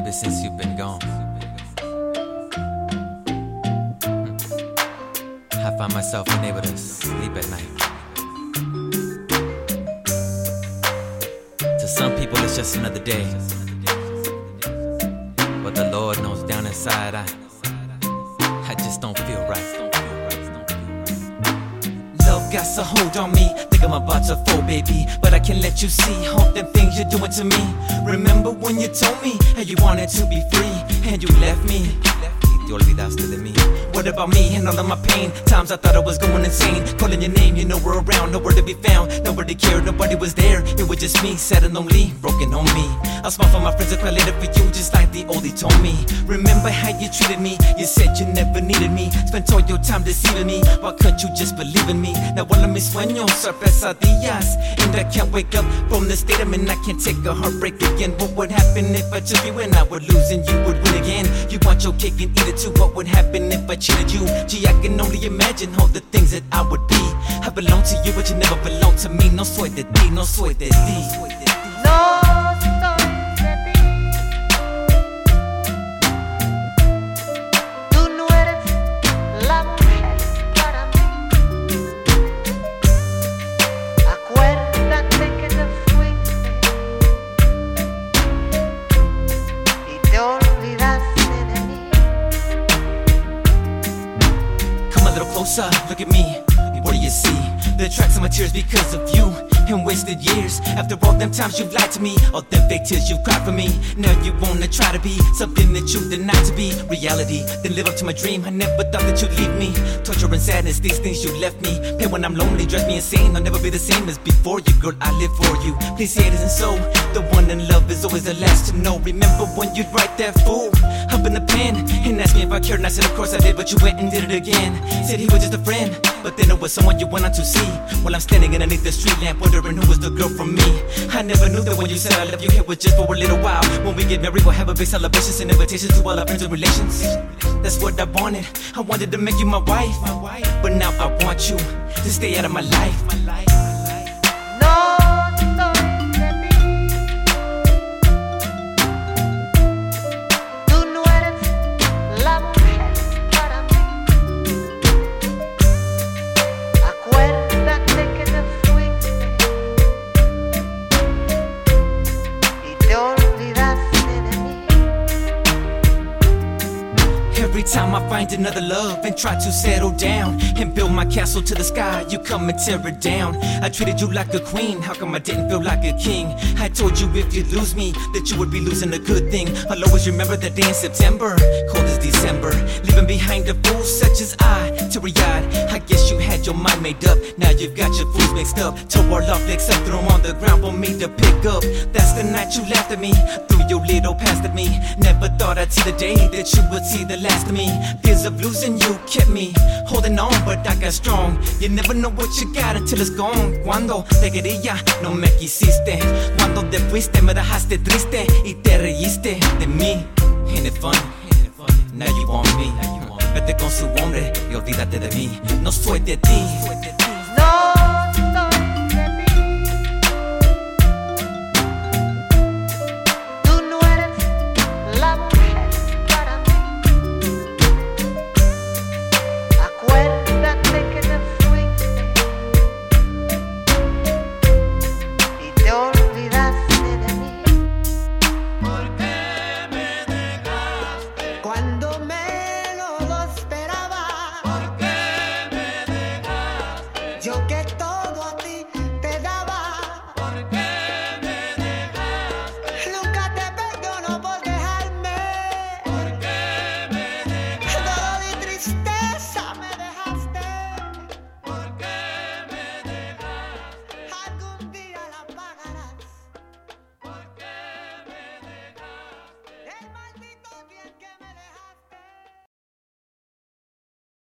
maybe since you've been gone. I find myself unable to sleep at night. To some people, it's just another day. But the Lord knows down inside, I, I just don't feel right. Got a hold on me. Think I'm about to fall, baby. But I can let you see all the things you're doing to me. Remember when you told me how you wanted to be free and you left me? About me and all of my pain? Times I thought I was going insane. Calling your name, you know we're around, nowhere to be found. Nobody cared, nobody was there. It was just me, sad and lonely, broken on me. I smile for my friends, I cry later for you, just like the oldie told me. Remember how you treated me? You said you never needed me. Spent all your time deceiving me. Why couldn't you just believe in me? Now all of mis sueños are pesadillas. And I can't wake up from the state I'm in. I can't take a heartbreak again. What would happen if I took you and I would lose and you would win again? You want your cake and eat it too. What would happen if I cheated you? Gee, I can only imagine all the things that I would be. I belong to you, but you never belong to me. No soy de ti, no soy de ti. A little closer, look at me. What do you see? The tracks of my tears because of you and wasted years. After all them times you've lied to me, all them fake tears you've cried for me. Now you wanna try to be something that you denied to be reality. Then live up to my dream. I never thought that you'd leave me. Torture and sadness, these things you left me. Pain when I'm lonely, drives me insane. I'll never be the same as before you, girl. I live for you. Please say it isn't so. The one in love is always the last to know. Remember when you'd write that fool up in the pen and asked me if I cared, and I said of course I did, but you went and did it again. Said he was just a friend, but then it was someone you went on to see. While I'm standing underneath the street lamp, wondering who was the girl from me. I never knew that when you said I love you, it was just for a little while. When we get married, we'll have a big celebration, and invitations to all our friends and relations. That's what I wanted. I wanted to make you my wife, but now I want you to stay out of my life. Every time I find another love and try to settle down and build my castle to the sky, you come and tear it down. I treated you like a queen, how come I didn't feel like a king? I told you if you lose me, that you would be losing a good thing. I'll always remember that day in September, cold December, leaving behind a fool such as I, teary eyed. I guess you had your mind made up, now you've got your fools mixed up. Tore off except threw 'em on the ground for me to pick up. That's the night you laughed at me, threw your little past at me. Never thought I'd see the day that you would see the last of me. Fears of losing you kept me holding on, but I got strong. You never know what you got until it's gone. Cuando te quería, no me quisiste. Cuando te fuiste, me dejaste triste y te reíste de mí. Ain't it fun? Now you want me. Vete con su hombre y olvídate de mí. No soy de ti.